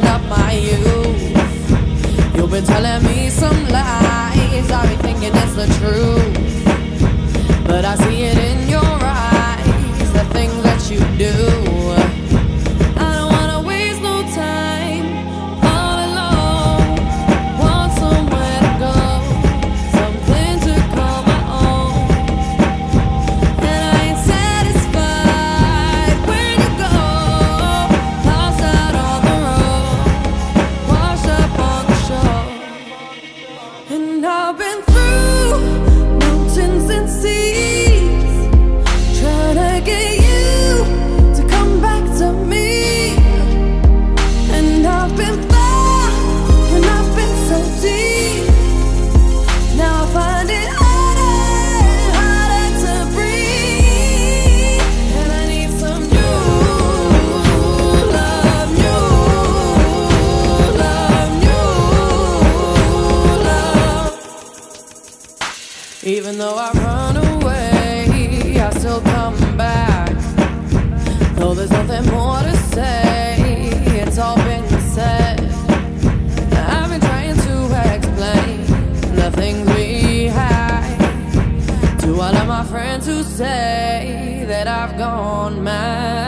youth. You've been telling me some lies. I be thinking it's the truth. But I see it Even though I run away, I still come back. Though there's nothing more to say, it's all been said. I've been trying to explain the things we had to all of my friends who say that I've gone mad.